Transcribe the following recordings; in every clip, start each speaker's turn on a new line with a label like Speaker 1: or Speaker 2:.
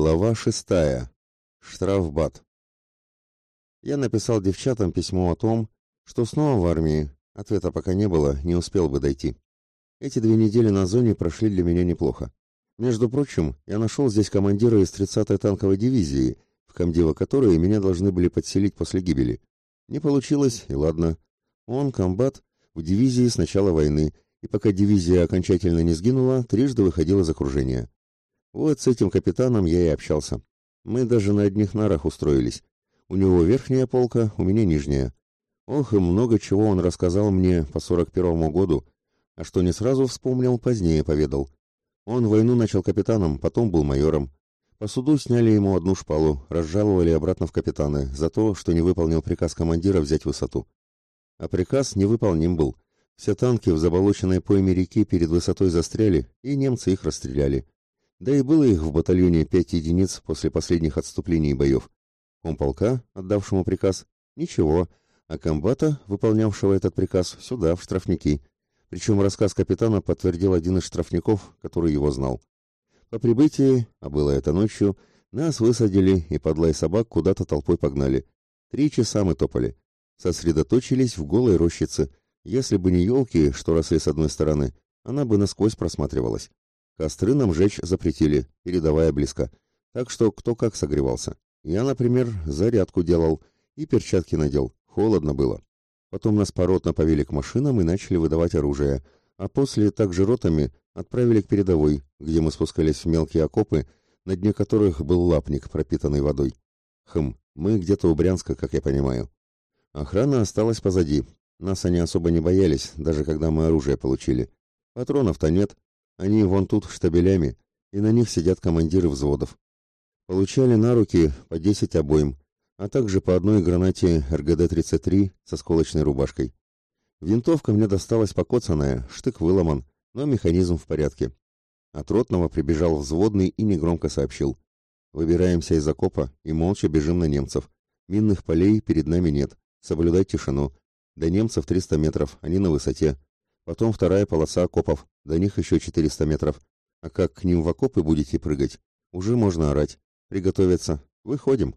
Speaker 1: Глава шестая. Штрафбат. Я написал девчатам письмо о том, что снова в армии. Ответа пока не было, не успел бы дойти. Эти две недели на зоне прошли для меня неплохо. Между прочим, я нашел здесь командира из 30-й танковой дивизии, в комдива которой меня должны были подселить после гибели. Не получилось, и ладно. Он, комбат, в дивизии с начала войны, и пока дивизия окончательно не сгинула, трижды выходил из окружения. Вот с этим капитаном я и общался. Мы даже на одних нарах устроились. У него верхняя полка, у меня нижняя. Ох, и много чего он рассказал мне по сорок первому году, а что не сразу вспомнил, позднее поведал. Он войну начал капитаном, потом был майором. По суду сняли ему одну шпалу, разжаловали обратно в капитаны за то, что не выполнил приказ командира взять высоту. А приказ невыполним был. Все танки в заболоченной пойме реки перед высотой застряли, и немцы их расстреляли. Да и было их в батальоне пять единиц после последних отступлений и боев. Комполка, отдавшему приказ, ничего, а комбата, выполнявшего этот приказ, сюда, в штрафники. Причем рассказ капитана подтвердил один из штрафников, который его знал. По прибытии, а было это ночью, нас высадили и под лай собак куда-то толпой погнали. Три часа мы топали. Сосредоточились в голой рощице. Если бы не елки, что росли с одной стороны, она бы насквозь просматривалась. Костры нам жечь запретили, передавая близко. Так что кто как согревался. Я, например, зарядку делал и перчатки надел. Холодно было. Потом нас поротно повели к машинам и начали выдавать оружие, а после также ротами отправили к передовой, где мы спускались в мелкие окопы, на дне которых был лапник, пропитанный водой. Хм, мы где-то у Брянска, как я понимаю. Охрана осталась позади. Нас они особо не боялись, даже когда мы оружие получили. Патронов-то нет, они вон тут штабелями, и на них сидят командиры взводов. Получали на руки по 10 обоим, а также по одной гранате РГД-33 со сколочной рубашкой. Винтовка мне досталась покоцанная, штык выломан, но механизм в порядке. От ротного прибежал взводный и негромко сообщил. Выбираемся из окопа и молча бежим на немцев. Минных полей перед нами нет. Соблюдай тишину. До немцев 300 метров, они на высоте. Потом вторая полоса окопов, до них еще 400 метров. А как к ним в окопы будете прыгать, уже можно орать. Приготовиться. Выходим.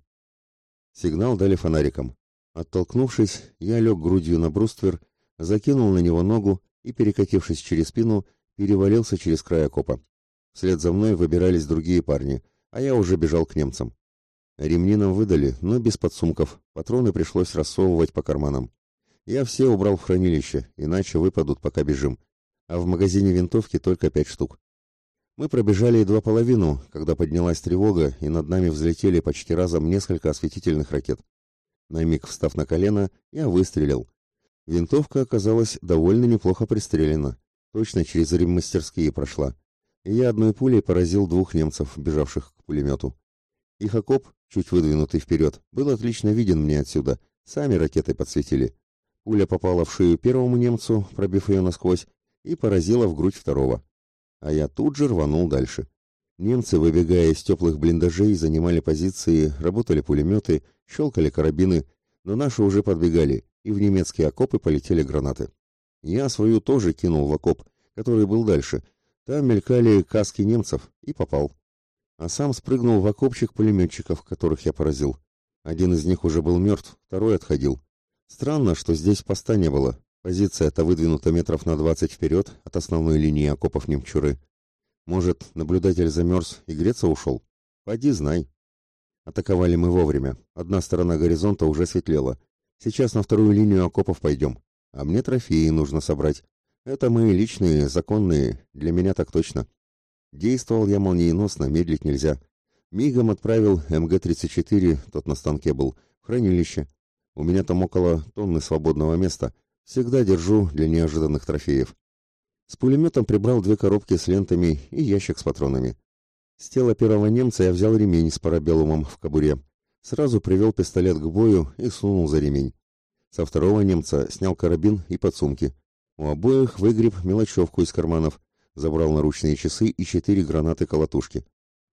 Speaker 1: Сигнал дали фонариком. Оттолкнувшись, я лег грудью на бруствер, закинул на него ногу и, перекатившись через спину, перевалился через край окопа. Вслед за мной выбирались другие парни, а я уже бежал к немцам. Ремни нам выдали, но без подсумков, патроны пришлось рассовывать по карманам. Я все убрал в хранилище, иначе выпадут, пока бежим. А в магазине винтовки только пять штук. Мы пробежали едва половину, когда поднялась тревога, и над нами взлетели почти разом несколько осветительных ракет. На миг встав на колено, я выстрелил. Винтовка оказалась довольно неплохо пристрелена. Точно через реммастерские прошла. И я одной пулей поразил двух немцев, бежавших к пулемету. Их окоп, чуть выдвинутый вперед, был отлично виден мне отсюда. Сами ракеты подсветили. Пуля попала в шею первому немцу, пробив ее насквозь, и поразила в грудь второго. А я тут же рванул дальше. Немцы, выбегая из теплых блиндажей, занимали позиции, работали пулеметы, щелкали карабины, но наши уже подбегали, и в немецкие окопы полетели гранаты. Я свою тоже кинул в окоп, который был дальше. Там мелькали каски немцев, и попал. А сам спрыгнул в окопчик пулеметчиков, которых я поразил. Один из них уже был мертв, второй отходил. Странно, что здесь поста не было. Позиция-то выдвинута метров на двадцать вперед от основной линии окопов немчуры. Может, наблюдатель замерз и греться ушел? Пойди знай. Атаковали мы вовремя. Одна сторона горизонта уже светлела. Сейчас на вторую линию окопов пойдем. А мне трофеи нужно собрать. Это мои личные, законные, для меня так точно. Действовал я молниеносно, медлить нельзя. Мигом отправил МГ-34, тот на станке был, в хранилище. У меня там около тонны свободного места. Всегда держу для неожиданных трофеев. С пулеметом прибрал две коробки с лентами и ящик с патронами. С тела первого немца я взял ремень с парабеллумом в кобуре. Сразу привел пистолет к бою и сунул за ремень. Со второго немца снял карабин и подсумки. У обоих выгреб мелочевку из карманов, забрал наручные часы и четыре гранаты-колотушки.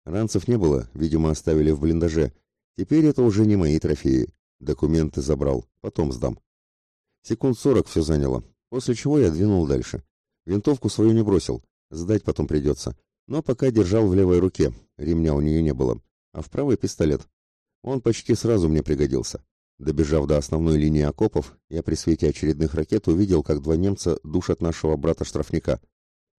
Speaker 1: Ранцев не было, видимо, оставили в блиндаже. Теперь это уже не мои трофеи. Документы забрал, потом сдам. Секунд сорок все заняло, после чего я двинул дальше. Винтовку свою не бросил, сдать потом придется. Но пока держал в левой руке, ремня у нее не было. а в правой пистолет. Он почти сразу мне пригодился. Добежав до основной линии окопов, я при свете очередных ракет увидел, как два немца душат нашего брата-штрафника.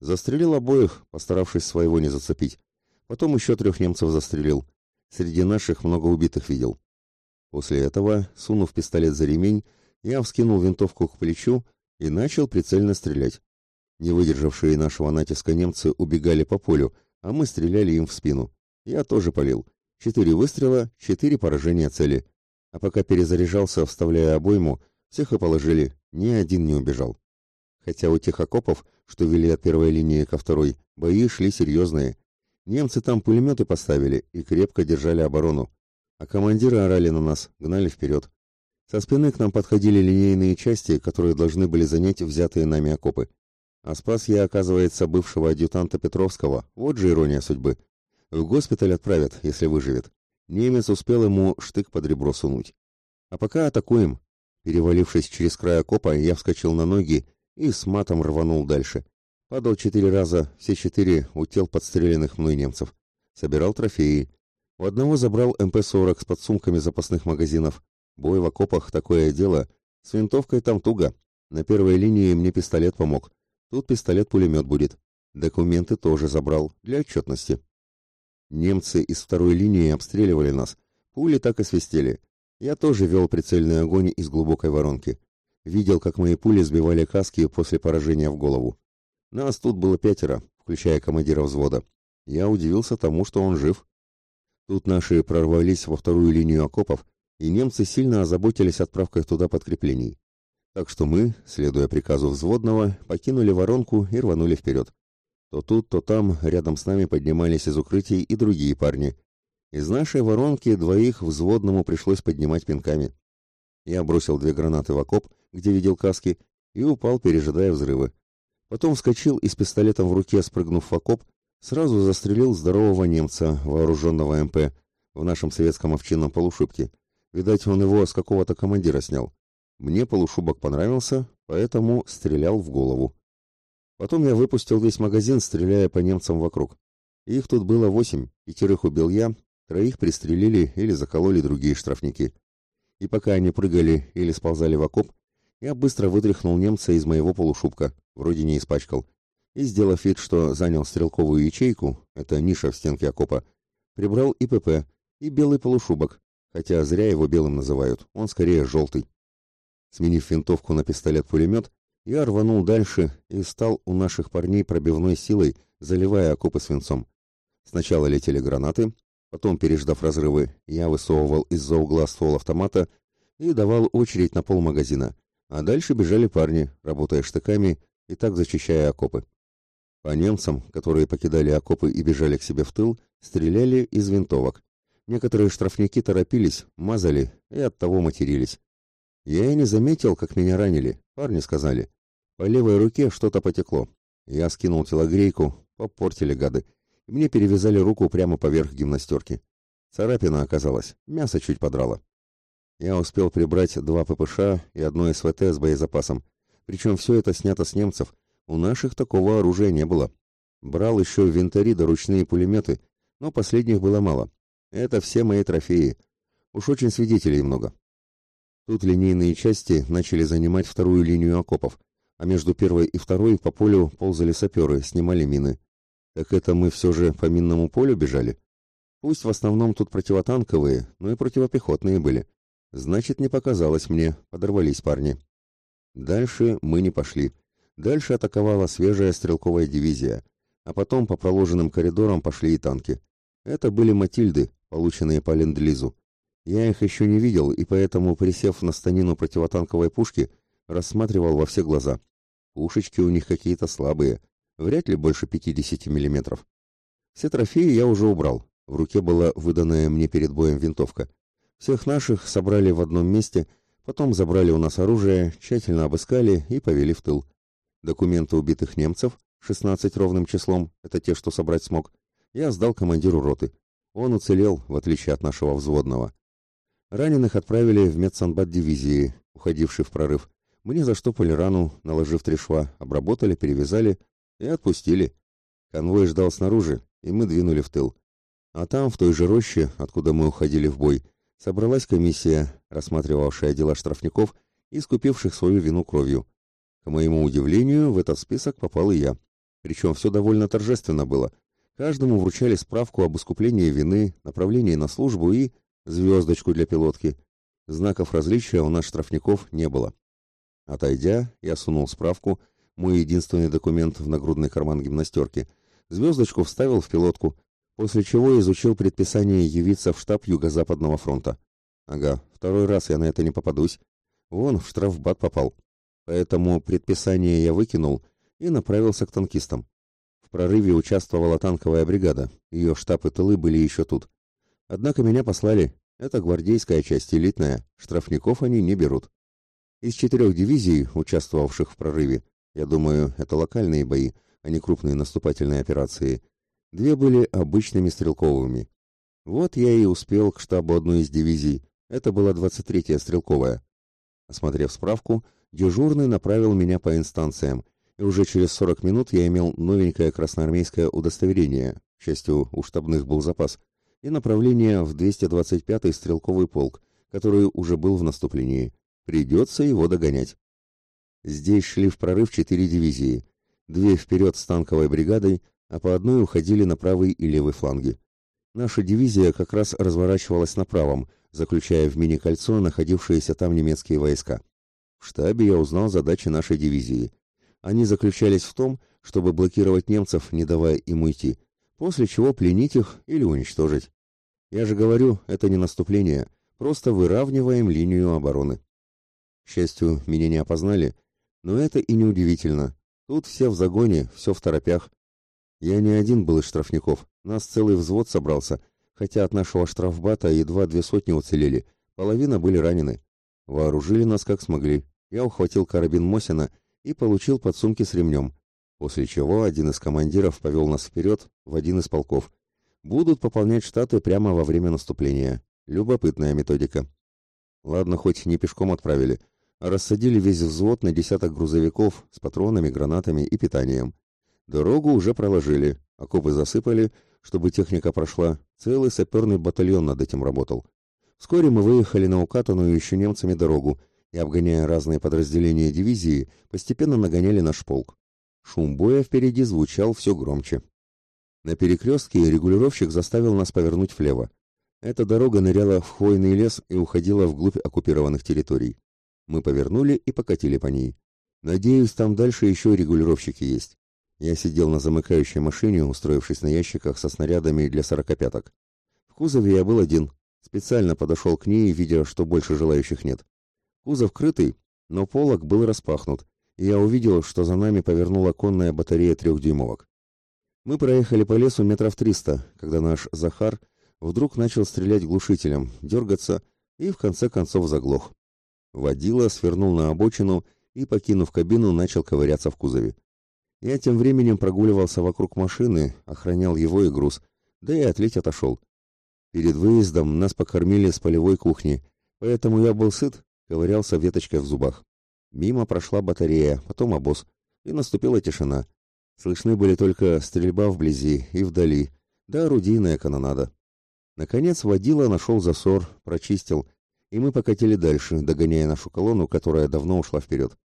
Speaker 1: Застрелил обоих, постаравшись своего не зацепить. Потом еще трех немцев застрелил. Среди наших много убитых видел. После этого, сунув пистолет за ремень, я вскинул винтовку к плечу и начал прицельно стрелять. Не выдержавшие нашего натиска немцы убегали по полю, а мы стреляли им в спину. Я тоже полил. Четыре выстрела, четыре поражения цели. А пока перезаряжался, вставляя обойму, всех и положили, ни один не убежал. Хотя у тех окопов, что вели от первой линии ко второй, бои шли серьезные. Немцы там пулеметы поставили и крепко держали оборону. А командиры орали на нас, гнали вперед. Со спины к нам подходили линейные части, которые должны были занять взятые нами окопы. А спас я, оказывается, бывшего адъютанта Петровского. Вот же ирония судьбы. В госпиталь отправят, если выживет. Немец успел ему штык под ребро сунуть. А пока атакуем. Перевалившись через край окопа, я вскочил на ноги и с матом рванул дальше. Падал четыре раза, все четыре у тел подстреленных мной немцев. Собирал трофеи. У одного забрал МП-40 с подсумками запасных магазинов. Бой в окопах — такое дело. С винтовкой там туго. На первой линии мне пистолет помог. Тут пистолет-пулемет будет. Документы тоже забрал, для отчетности. Немцы из второй линии обстреливали нас. Пули так и свистели. Я тоже вел прицельный огонь из глубокой воронки. Видел, как мои пули сбивали каски после поражения в голову. Нас тут было пятеро, включая командира взвода. Я удивился тому, что он жив. Тут наши прорвались во вторую линию окопов, и немцы сильно озаботились отправкой туда подкреплений. Так что мы, следуя приказу взводного, покинули воронку и рванули вперед. То тут, то там рядом с нами поднимались из укрытий и другие парни. Из нашей воронки двоих взводному пришлось поднимать пинками. Я бросил две гранаты в окоп, где видел каски, и упал, пережидая взрывы. Потом вскочил и с пистолетом в руке, спрыгнув в окоп, сразу застрелил здорового немца, вооруженного МП, в нашем советском овчинном полушубке. Видать, он его с какого-то командира снял. Мне полушубок понравился, поэтому стрелял в голову. Потом я выпустил весь магазин, стреляя по немцам вокруг. Их тут было восемь, пятерых убил я, троих пристрелили или закололи другие штрафники. И пока они прыгали или сползали в окоп, я быстро вытряхнул немца из моего полушубка, вроде не испачкал, и, сделав вид, что занял стрелковую ячейку, это ниша в стенке окопа, прибрал и ПП, и белый полушубок, хотя зря его белым называют, он скорее желтый. Сменив винтовку на пистолет-пулемет, я рванул дальше и стал у наших парней пробивной силой, заливая окопы свинцом. Сначала летели гранаты, потом, переждав разрывы, я высовывал из-за угла ствол автомата и давал очередь на полмагазина, а дальше бежали парни, работая штыками и так зачищая окопы. По немцам, которые покидали окопы и бежали к себе в тыл, стреляли из винтовок. Некоторые штрафники торопились, мазали и оттого матерились. Я и не заметил, как меня ранили. Парни сказали. По левой руке что-то потекло. Я скинул телогрейку, попортили гады. И мне перевязали руку прямо поверх гимнастерки. Царапина оказалась, мясо чуть подрало. Я успел прибрать два ППШ и одно СВТ с боезапасом. Причем все это снято с немцев. У наших такого оружия не было. Брал еще в винтари да ручные пулеметы, но последних было мало. Это все мои трофеи. Уж очень свидетелей много. Тут линейные части начали занимать вторую линию окопов, а между первой и второй по полю ползали саперы, снимали мины. Так это мы все же по минному полю бежали? Пусть в основном тут противотанковые, но и противопехотные были. Значит, не показалось мне, подорвались парни. Дальше мы не пошли. Дальше атаковала свежая стрелковая дивизия, а потом по проложенным коридорам пошли и танки. Это были «Матильды», полученные по ленд-лизу. Я их еще не видел, и поэтому, присев на станину противотанковой пушки, рассматривал во все глаза. Пушечки у них какие-то слабые, вряд ли больше 50 миллиметров. Все трофеи я уже убрал. В руке была выданная мне перед боем винтовка. Всех наших собрали в одном месте, потом забрали у нас оружие, тщательно обыскали и повели в тыл. Документы убитых немцев, 16 ровным числом, это те, что собрать смог, я сдал командиру роты. Он уцелел, в отличие от нашего взводного. Раненых отправили в медсанбат дивизии, уходивший в прорыв. Мне заштопали рану, наложив три шва, обработали, перевязали и отпустили. Конвой ждал снаружи, и мы двинули в тыл. А там, в той же роще, откуда мы уходили в бой, собралась комиссия, рассматривавшая дела штрафников и скупивших свою вину кровью. К моему удивлению, в этот список попал и я. Причем все довольно торжественно было. Каждому вручали справку об искуплении вины, направлении на службу и звездочку для пилотки. Знаков различия у нас штрафников не было. Отойдя, я сунул справку, мой единственный документ в нагрудный карман гимнастерки, звездочку вставил в пилотку, после чего изучил предписание явиться в штаб Юго-Западного фронта. Ага, второй раз я на это не попадусь. Вон, в штрафбат попал. Поэтому предписание я выкинул и направился к танкистам. В прорыве участвовала танковая бригада, ее штаб и тылы были еще тут. Однако меня послали, это гвардейская часть элитная, штрафников они не берут. Из четырех дивизий, участвовавших в прорыве, я думаю, это локальные бои, а не крупные наступательные операции, Две были обычными стрелковыми. Вот я и успел к штабу одной из дивизий. Это была 23-я стрелковая. Осмотрев справку, дежурный направил меня по инстанциям, и уже через 40 минут я имел новенькое красноармейское удостоверение, к счастью, у штабных был запас, и направление в 225-й стрелковый полк, который уже был в наступлении. Придется его догонять. Здесь шли в прорыв четыре дивизии. Две вперед с танковой бригадой, а по одной уходили на правый и левый фланги. Наша дивизия как раз разворачивалась на правом, заключая в мини-кольцо находившиеся там немецкие войска. В штабе я узнал задачи нашей дивизии. Они заключались в том, чтобы блокировать немцев, не давая им уйти, после чего пленить их или уничтожить. Я же говорю, это не наступление, просто выравниваем линию обороны. К счастью, меня не опознали, но это и не удивительно. Тут все в загоне, все в торопях, я не один был из штрафников, нас целый взвод собрался, хотя от нашего штрафбата едва две сотни уцелели, половина были ранены. Вооружили нас как смогли. Я ухватил карабин Мосина и получил подсумки с ремнем, после чего один из командиров повел нас вперед в один из полков. Будут пополнять штаты прямо во время наступления. Любопытная методика. Ладно, хоть не пешком отправили, а рассадили весь взвод на десяток грузовиков с патронами, гранатами и питанием. Дорогу уже проложили, окопы засыпали, чтобы техника прошла. Целый саперный батальон над этим работал. Вскоре мы выехали на укатанную еще немцами дорогу и, обгоняя разные подразделения дивизии, постепенно нагоняли наш полк. Шум боя впереди звучал все громче. На перекрестке регулировщик заставил нас повернуть влево. Эта дорога ныряла в хвойный лес и уходила вглубь оккупированных территорий. Мы повернули и покатили по ней. Надеюсь, там дальше еще регулировщики есть. Я сидел на замыкающей машине, устроившись на ящиках со снарядами для сорокопяток. В кузове я был один. Специально подошел к ней, видя, что больше желающих нет. Кузов крытый, но полог был распахнут, и я увидел, что за нами повернула конная батарея трехдюймовок. Мы проехали по лесу метров триста, когда наш Захар вдруг начал стрелять глушителем, дергаться и в конце концов заглох. Водила свернул на обочину и, покинув кабину, начал ковыряться в кузове. Я тем временем прогуливался вокруг машины, охранял его и груз, да и отлить отошел. Перед выездом нас покормили с полевой кухни, поэтому я был сыт, ковырялся веточкой в зубах. Мимо прошла батарея, потом обоз, и наступила тишина. Слышны были только стрельба вблизи и вдали, да орудийная канонада. Наконец водила нашел засор, прочистил, и мы покатили дальше, догоняя нашу колонну, которая давно ушла вперед.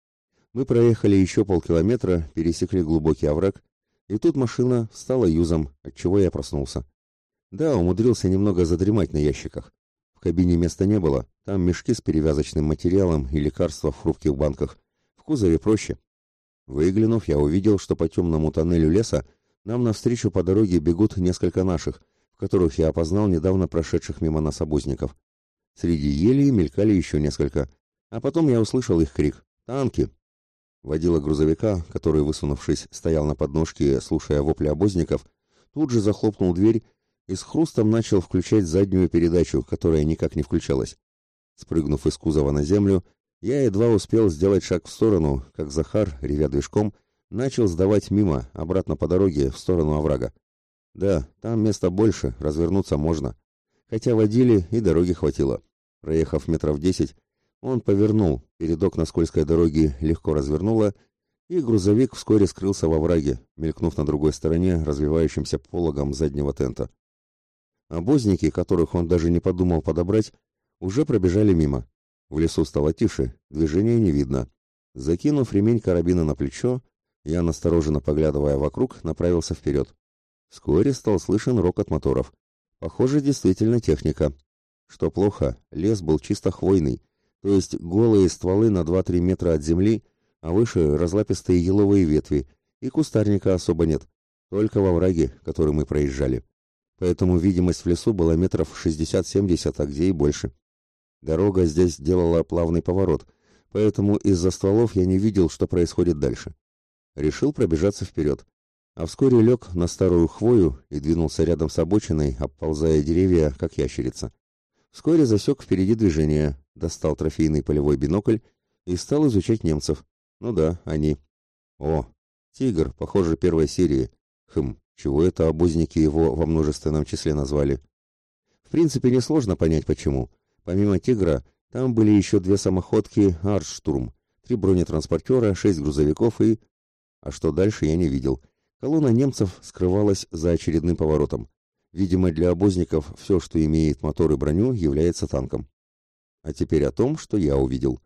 Speaker 1: Мы проехали еще полкилометра, пересекли глубокий овраг, и тут машина стала юзом, отчего я проснулся. Да, умудрился немного задремать на ящиках. В кабине места не было, там мешки с перевязочным материалом и лекарства в хрупких банках. В кузове проще. Выглянув, я увидел, что по темному тоннелю леса нам навстречу по дороге бегут несколько наших, в которых я опознал недавно прошедших мимо нас обозников. Среди елей мелькали еще несколько, а потом я услышал их крик «Танки!». Водила грузовика, который, высунувшись, стоял на подножке, слушая вопли обозников, тут же захлопнул дверь и с хрустом начал включать заднюю передачу, которая никак не включалась. Спрыгнув из кузова на землю, я едва успел сделать шаг в сторону, как Захар, ревя движком, начал сдавать мимо, обратно по дороге, в сторону оврага. Да, там места больше, развернуться можно. Хотя водили и дороги хватило. Проехав метров десять, он повернул, передок на скользкой дороге легко развернуло, и грузовик вскоре скрылся во враге, мелькнув на другой стороне развивающимся пологом заднего тента. Обозники, которых он даже не подумал подобрать, уже пробежали мимо. В лесу стало тише, движения не видно. Закинув ремень карабина на плечо, я, настороженно поглядывая вокруг, направился вперед. Вскоре стал слышен рокот моторов. Похоже, действительно техника. Что плохо, лес был чисто хвойный, то есть голые стволы на 2-3 метра от земли, а выше разлапистые еловые ветви, и кустарника особо нет, только во враге, который мы проезжали. Поэтому видимость в лесу была метров 60-70, а где и больше. Дорога здесь делала плавный поворот, поэтому из-за стволов я не видел, что происходит дальше. Решил пробежаться вперед, а вскоре лег на старую хвою и двинулся рядом с обочиной, обползая деревья, как ящерица. Вскоре засек впереди движение, достал трофейный полевой бинокль и стал изучать немцев. Ну да, они. О, тигр, похоже, первой серии. Хм, чего это обозники его во множественном числе назвали? В принципе, несложно понять почему. Помимо «Тигра», там были еще две самоходки «Арштурм», три бронетранспортера, шесть грузовиков и... А что дальше, я не видел. Колонна немцев скрывалась за очередным поворотом. Видимо, для обозников все, что имеет мотор и броню, является танком. А теперь о том, что я увидел.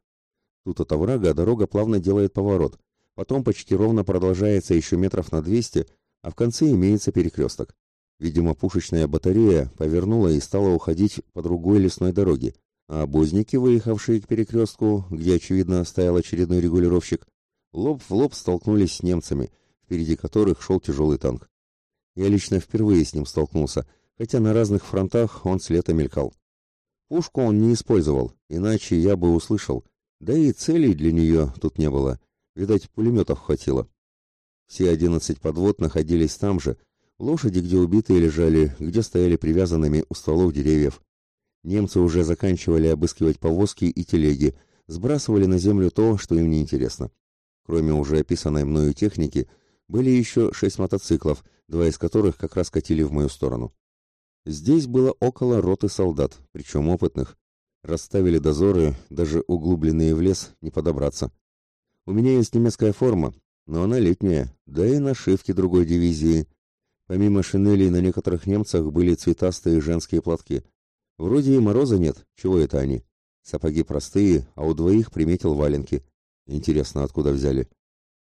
Speaker 1: Тут от оврага дорога плавно делает поворот, потом почти ровно продолжается еще метров на 200, а в конце имеется перекресток. Видимо, пушечная батарея повернула и стала уходить по другой лесной дороге, а обозники, выехавшие к перекрестку, где, очевидно, стоял очередной регулировщик, лоб в лоб столкнулись с немцами, впереди которых шел тяжелый танк. Я лично впервые с ним столкнулся, хотя на разных фронтах он с лета мелькал. Пушку он не использовал, иначе я бы услышал, да и целей для нее тут не было, видать, пулеметов хватило. Все одиннадцать подвод находились там же, Лошади, где убитые лежали, где стояли привязанными у стволов деревьев. Немцы уже заканчивали обыскивать повозки и телеги, сбрасывали на землю то, что им не интересно. Кроме уже описанной мною техники, были еще шесть мотоциклов, два из которых как раз катили в мою сторону. Здесь было около роты солдат, причем опытных. Расставили дозоры, даже углубленные в лес, не подобраться. У меня есть немецкая форма, но она летняя, да и нашивки другой дивизии – Помимо шинелей на некоторых немцах были цветастые женские платки. Вроде и мороза нет, чего это они? Сапоги простые, а у двоих приметил валенки. Интересно, откуда взяли?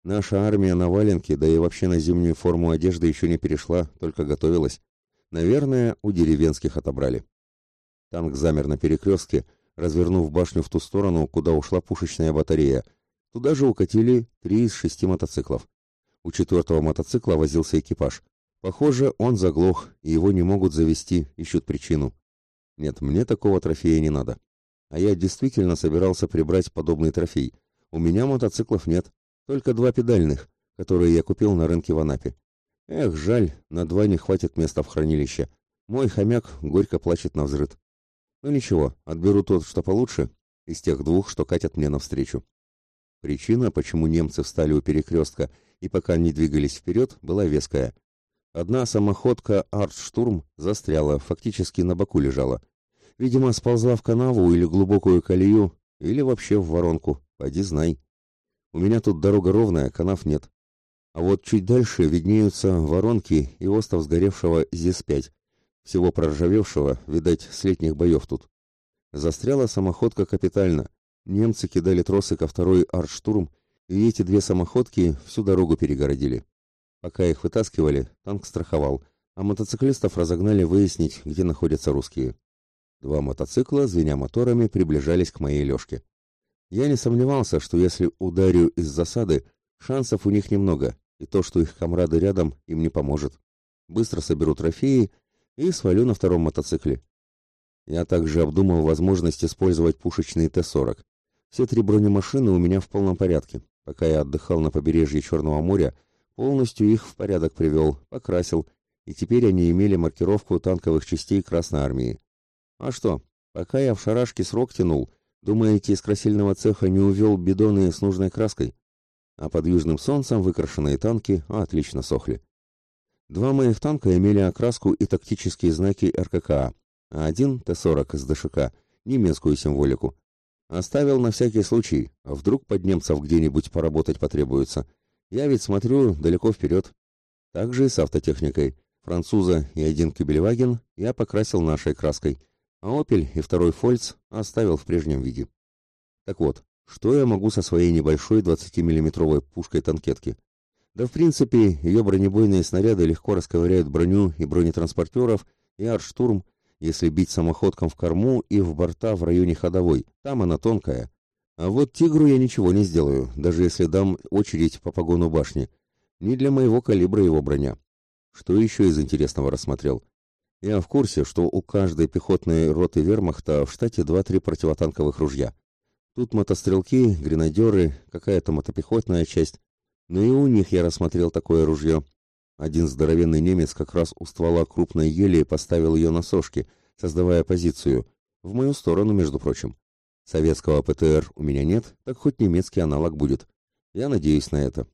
Speaker 1: Наша армия на валенки, да и вообще на зимнюю форму одежды еще не перешла, только готовилась. Наверное, у деревенских отобрали. Танк замер на перекрестке, развернув башню в ту сторону, куда ушла пушечная батарея. Туда же укатили три из шести мотоциклов. У четвертого мотоцикла возился экипаж. Похоже, он заглох, и его не могут завести, ищут причину. Нет, мне такого трофея не надо. А я действительно собирался прибрать подобный трофей. У меня мотоциклов нет, только два педальных, которые я купил на рынке в Анапе. Эх, жаль, на два не хватит места в хранилище. Мой хомяк горько плачет на взрыд. Ну ничего, отберу тот, что получше, из тех двух, что катят мне навстречу. Причина, почему немцы встали у перекрестка и пока не двигались вперед, была веская – Одна самоходка «Артштурм» застряла, фактически на боку лежала. Видимо, сползла в канаву или глубокую колею, или вообще в воронку, поди знай. У меня тут дорога ровная, канав нет. А вот чуть дальше виднеются воронки и остов сгоревшего ЗИС-5, всего проржавевшего, видать, с летних боев тут. Застряла самоходка капитально. Немцы кидали тросы ко второй «Артштурм», и эти две самоходки всю дорогу перегородили. Пока их вытаскивали, танк страховал, а мотоциклистов разогнали выяснить, где находятся русские. Два мотоцикла, звеня моторами, приближались к моей лёжке. Я не сомневался, что если ударю из засады, шансов у них немного, и то, что их комрады рядом, им не поможет. Быстро соберу трофеи и свалю на втором мотоцикле. Я также обдумал возможность использовать пушечный Т-40. Все три бронемашины у меня в полном порядке. Пока я отдыхал на побережье Черного моря, Полностью их в порядок привел, покрасил, и теперь они имели маркировку танковых частей Красной Армии. А что, пока я в шарашке срок тянул, думаете, из красильного цеха не увел бидоны с нужной краской? А под южным солнцем выкрашенные танки отлично сохли. Два моих танка имели окраску и тактические знаки РККА, а один Т-40 с ДШК – немецкую символику. Оставил на всякий случай, а вдруг под немцев где-нибудь поработать потребуется – я ведь смотрю далеко вперед. Так же и с автотехникой. Француза и один Кюбельваген я покрасил нашей краской, а «Опель» и второй «Фольц» оставил в прежнем виде. Так вот, что я могу со своей небольшой 20-миллиметровой пушкой танкетки? Да в принципе, ее бронебойные снаряды легко расковыряют броню и бронетранспортеров, и артштурм, если бить самоходком в корму и в борта в районе ходовой, там она тонкая. А вот «Тигру» я ничего не сделаю, даже если дам очередь по погону башни. Не для моего калибра его броня. Что еще из интересного рассмотрел? Я в курсе, что у каждой пехотной роты вермахта в штате 2-3 противотанковых ружья. Тут мотострелки, гренадеры, какая-то мотопехотная часть. Но и у них я рассмотрел такое ружье. Один здоровенный немец как раз у ствола крупной ели поставил ее на сошки, создавая позицию. В мою сторону, между прочим. Советского ПТР у меня нет, так хоть немецкий аналог будет. Я надеюсь на это.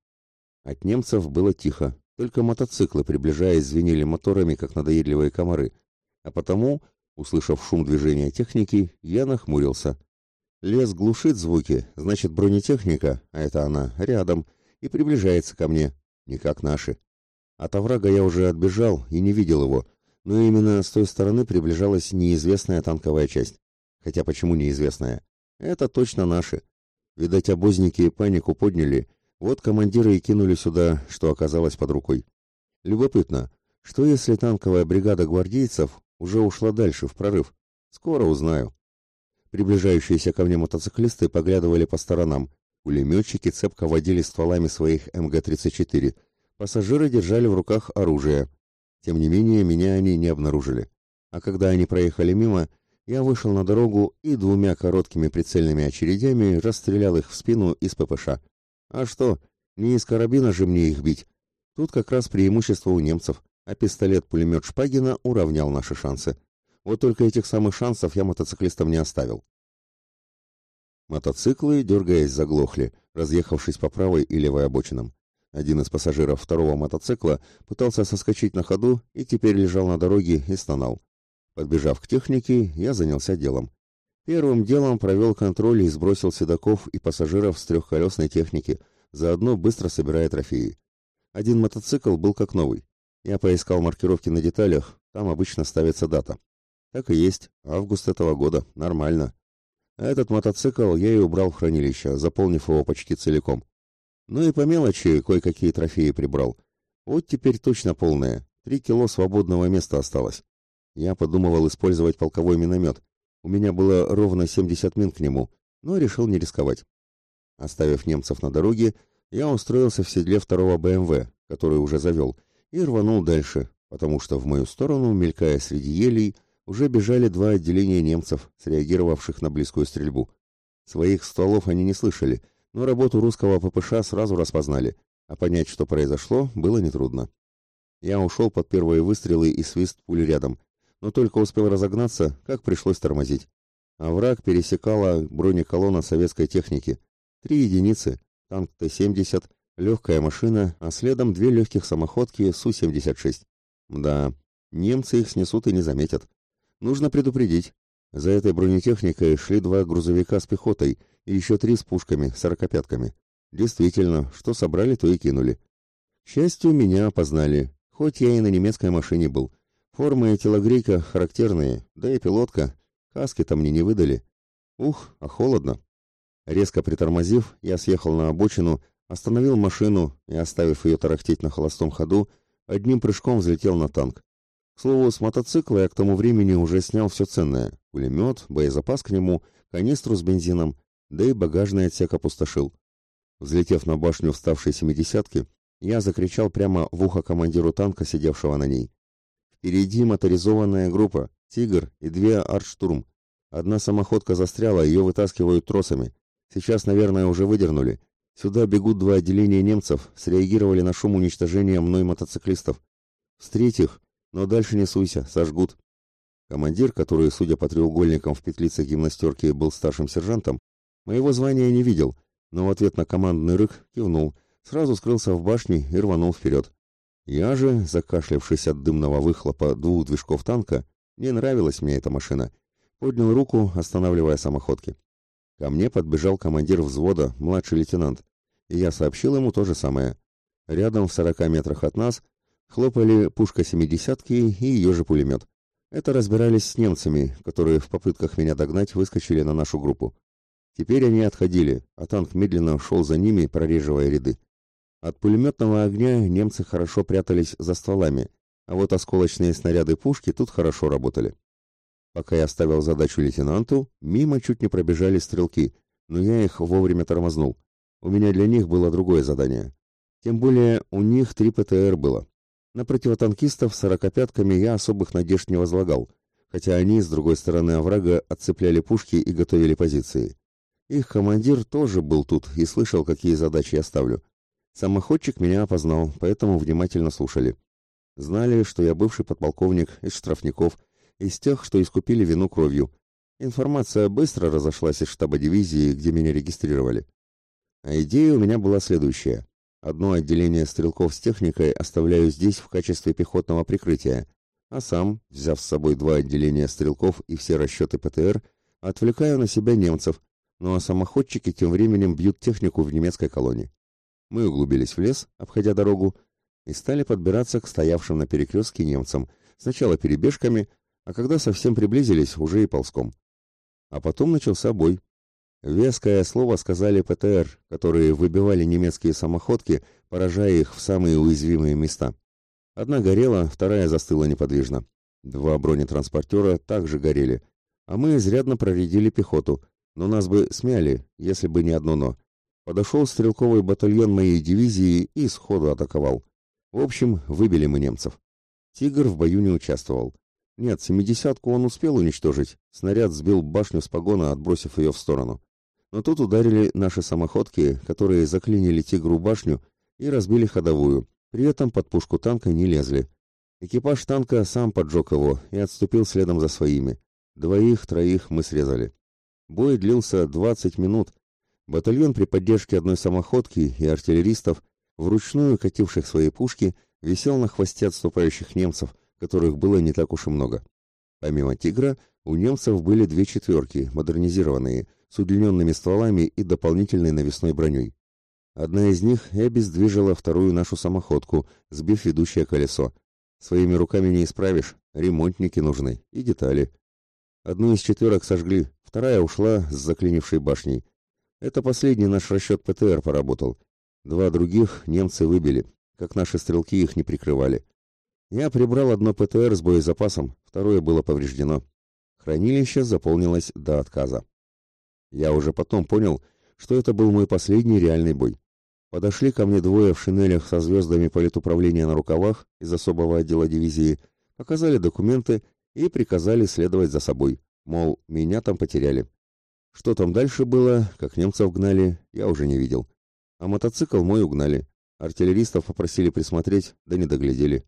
Speaker 1: От немцев было тихо, только мотоциклы, приближаясь, звенели моторами, как надоедливые комары. А потому, услышав шум движения техники, я нахмурился. Лес глушит звуки, значит бронетехника, а это она, рядом, и приближается ко мне, не как наши. От оврага я уже отбежал и не видел его, но именно с той стороны приближалась неизвестная танковая часть. Хотя почему неизвестная? Это точно наши. Видать, обозники панику подняли вот командиры и кинули сюда, что оказалось под рукой. Любопытно, что если танковая бригада гвардейцев уже ушла дальше, в прорыв? Скоро узнаю. Приближающиеся ко мне мотоциклисты поглядывали по сторонам. Пулеметчики цепко водили стволами своих МГ-34. Пассажиры держали в руках оружие. Тем не менее, меня они не обнаружили. А когда они проехали мимо, я вышел на дорогу и двумя короткими прицельными очередями расстрелял их в спину из ППШ. А что, не из карабина же мне их бить. Тут как раз преимущество у немцев, а пистолет-пулемет Шпагина уравнял наши шансы. Вот только этих самых шансов я мотоциклистам не оставил. Мотоциклы, дергаясь, заглохли, разъехавшись по правой и левой обочинам. Один из пассажиров второго мотоцикла пытался соскочить на ходу и теперь лежал на дороге и стонал. Подбежав к технике, я занялся делом. Первым делом провел контроль и сбросил седаков и пассажиров с трехколесной техники, заодно быстро собирая трофеи. Один мотоцикл был как новый. Я поискал маркировки на деталях, там обычно ставится дата. Так и есть, август этого года, нормально. А этот мотоцикл я и убрал в хранилище, заполнив его почти целиком. Ну и по мелочи кое-какие трофеи прибрал. Вот теперь точно полное, три кило свободного места осталось. Я подумывал использовать полковой миномет, у меня было ровно 70 мин к нему, но решил не рисковать. Оставив немцев на дороге, я устроился в седле второго БМВ, который уже завел, и рванул дальше, потому что в мою сторону, мелькая среди елей, уже бежали два отделения немцев, среагировавших на близкую стрельбу. Своих стволов они не слышали, но работу русского ППШ сразу распознали, а понять, что произошло, было нетрудно. Я ушел под первые выстрелы и свист пули рядом, но только успел разогнаться, как пришлось тормозить. А враг пересекала бронеколонна советской техники. Три единицы, танк Т-70, легкая машина, а следом две легких самоходки Су-76. Да, немцы их снесут и не заметят. Нужно предупредить. За этой бронетехникой шли два грузовика с пехотой и еще три с пушками, сорокопятками. Действительно, что собрали, то и кинули. К счастью, меня опознали, хоть я и на немецкой машине был — Формы и телогрейка характерные, да и пилотка. Каски-то мне не выдали. Ух, а холодно. Резко притормозив, я съехал на обочину, остановил машину и, оставив ее тарахтеть на холостом ходу, одним прыжком взлетел на танк. К слову, с мотоцикла я к тому времени уже снял все ценное. Пулемет, боезапас к нему, канистру с бензином, да и багажный отсек опустошил. Взлетев на башню вставшей семидесятки, я закричал прямо в ухо командиру танка, сидевшего на ней. Впереди моторизованная группа, «Тигр» и две «Артштурм». Одна самоходка застряла, ее вытаскивают тросами. Сейчас, наверное, уже выдернули. Сюда бегут два отделения немцев, среагировали на шум уничтожения мной мотоциклистов. Встреть их, но дальше не суйся, сожгут. Командир, который, судя по треугольникам в петлице гимнастерки, был старшим сержантом, моего звания не видел, но в ответ на командный рык кивнул, сразу скрылся в башне и рванул вперед. Я же, закашлявшись от дымного выхлопа двух движков танка, не нравилась мне эта машина, поднял руку, останавливая самоходки. Ко мне подбежал командир взвода, младший лейтенант, и я сообщил ему то же самое. Рядом, в сорока метрах от нас, Хлопали пушка семидесятки и ее же пулемет. Это разбирались с немцами, которые в попытках меня догнать выскочили на нашу группу. Теперь они отходили, а танк медленно шел за ними, прореживая ряды. От пулеметного огня немцы хорошо прятались за стволами, а вот осколочные снаряды пушки тут хорошо работали. Пока я ставил задачу лейтенанту, мимо чуть не пробежали стрелки, но я их вовремя тормознул. У меня для них было другое задание. Тем более у них три ПТР было. На противотанкистов сорокопятками я особых надежд не возлагал, хотя они, с другой стороны оврага, отцепляли пушки и готовили позиции. Их командир тоже был тут и слышал, какие задачи я ставлю. Самоходчик меня опознал, поэтому внимательно слушали. Знали, что я бывший подполковник из штрафников, из тех, что искупили вину кровью. Информация быстро разошлась из штаба дивизии, где меня регистрировали. А идея у меня была следующая. Одно отделение стрелков с техникой оставляю здесь в качестве пехотного прикрытия, а сам, взяв с собой два отделения стрелков и все расчеты ПТР, отвлекаю на себя немцев, ну а самоходчики тем временем бьют технику в немецкой колонии. Мы углубились в лес, обходя дорогу, и стали подбираться к стоявшим на перекрестке немцам, сначала перебежками, а когда совсем приблизились, уже и ползком. А потом начался бой. Веское слово сказали ПТР, которые выбивали немецкие самоходки, поражая их в самые уязвимые места. Одна горела, вторая застыла неподвижно. Два бронетранспортера также горели, а мы изрядно проредили пехоту, но нас бы смяли, если бы не одно «но». Подошел стрелковый батальон моей дивизии и сходу атаковал. В общем, выбили мы немцев. «Тигр» в бою не участвовал. Нет, семидесятку он успел уничтожить. Снаряд сбил башню с погона, отбросив ее в сторону. Но тут ударили наши самоходки, которые заклинили «Тигру» башню и разбили ходовую. При этом под пушку танка не лезли. Экипаж танка сам поджег его и отступил следом за своими. Двоих-троих мы срезали. Бой длился 20 минут. Батальон при поддержке одной самоходки и артиллеристов, вручную кативших свои пушки, висел на хвосте отступающих немцев, которых было не так уж и много. Помимо «Тигра», у немцев были две четверки, модернизированные, с удлиненными стволами и дополнительной навесной броней. Одна из них и обездвижила вторую нашу самоходку, сбив ведущее колесо. Своими руками не исправишь, ремонтники нужны и детали. Одну из четверок сожгли, вторая ушла с заклинившей башней. Это последний наш расчет ПТР поработал. Два других немцы выбили, как наши стрелки их не прикрывали. Я прибрал одно ПТР с боезапасом, второе было повреждено. Хранилище заполнилось до отказа. Я уже потом понял, что это был мой последний реальный бой. Подошли ко мне двое в шинелях со звездами политуправления на рукавах из особого отдела дивизии, показали документы и приказали следовать за собой, мол, меня там потеряли. Что там дальше было, как немцев гнали, я уже не видел. А мотоцикл мой угнали. Артиллеристов попросили присмотреть, да не доглядели.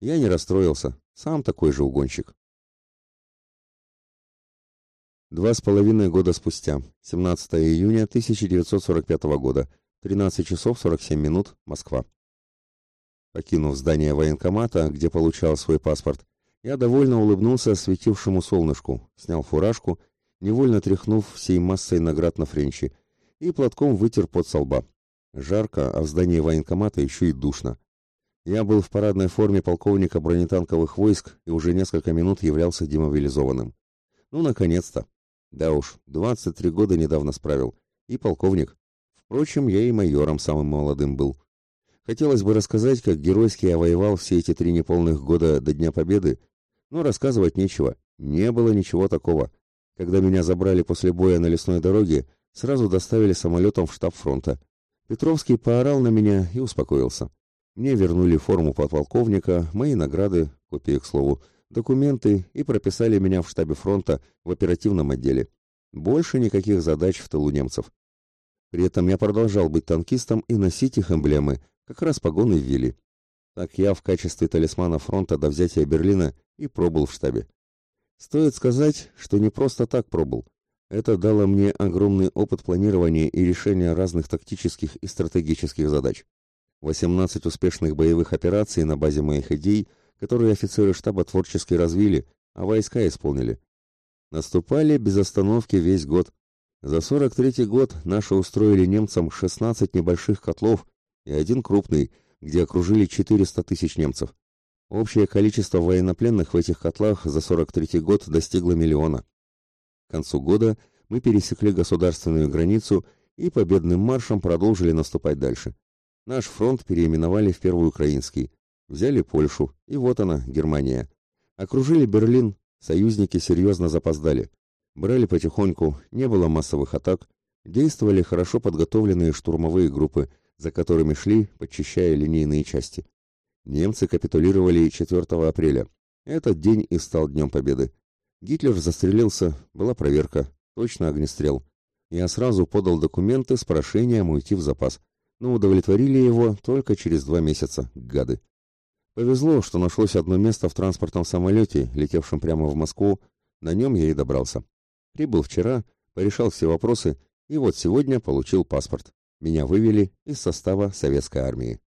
Speaker 1: Я не расстроился, сам такой же угонщик. Два с половиной года спустя, 17 июня 1945 года, 13 часов 47 минут, Москва. Покинув здание военкомата, где получал свой паспорт, я довольно улыбнулся светившему солнышку, снял фуражку, невольно тряхнув всей массой наград на френче, и платком вытер пот со лба. Жарко, а в здании военкомата еще и душно. Я был в парадной форме полковника бронетанковых войск и уже несколько минут являлся демобилизованным. Ну, наконец-то. Да уж, 23 года недавно справил. И полковник. Впрочем, я и майором самым молодым был. Хотелось бы рассказать, как геройски я воевал все эти три неполных года до Дня Победы, но рассказывать нечего, не было ничего такого. Когда меня забрали после боя на лесной дороге, сразу доставили самолетом в штаб фронта. Петровский поорал на меня и успокоился. Мне вернули форму подполковника, мои награды, копии, к слову, документы и прописали меня в штабе фронта в оперативном отделе. Больше никаких задач в тылу немцев. При этом я продолжал быть танкистом и носить их эмблемы, как раз погоны ввели. Так я в качестве талисмана фронта до взятия Берлина и пробыл в штабе. Стоит сказать, что не просто так пробыл. Это дало мне огромный опыт планирования и решения разных тактических и стратегических задач. 18 успешных боевых операций на базе моих идей, которые офицеры штаба творчески развили, а войска исполнили. Наступали без остановки весь год. За 43-й год наши устроили немцам 16 небольших котлов и один крупный, где окружили 400 тысяч немцев. Общее количество военнопленных в этих котлах за 43 год достигло миллиона. К концу года мы пересекли государственную границу и победным маршем продолжили наступать дальше. Наш фронт переименовали в Первый Украинский, взяли Польшу, и вот она, Германия. Окружили Берлин, союзники серьезно запоздали. Брали потихоньку, не было массовых атак, действовали хорошо подготовленные штурмовые группы, за которыми шли, подчищая линейные части. Немцы капитулировали 4 апреля. Этот день и стал Днем Победы. Гитлер застрелился, была проверка, точно огнестрел. Я сразу подал документы с прошением уйти в запас, но удовлетворили его только через два месяца, гады. Повезло, что нашлось одно место в транспортном самолете, летевшем прямо в Москву, на нем я и добрался. Прибыл вчера, порешал все вопросы, и вот сегодня получил паспорт. Меня вывели из состава советской армии.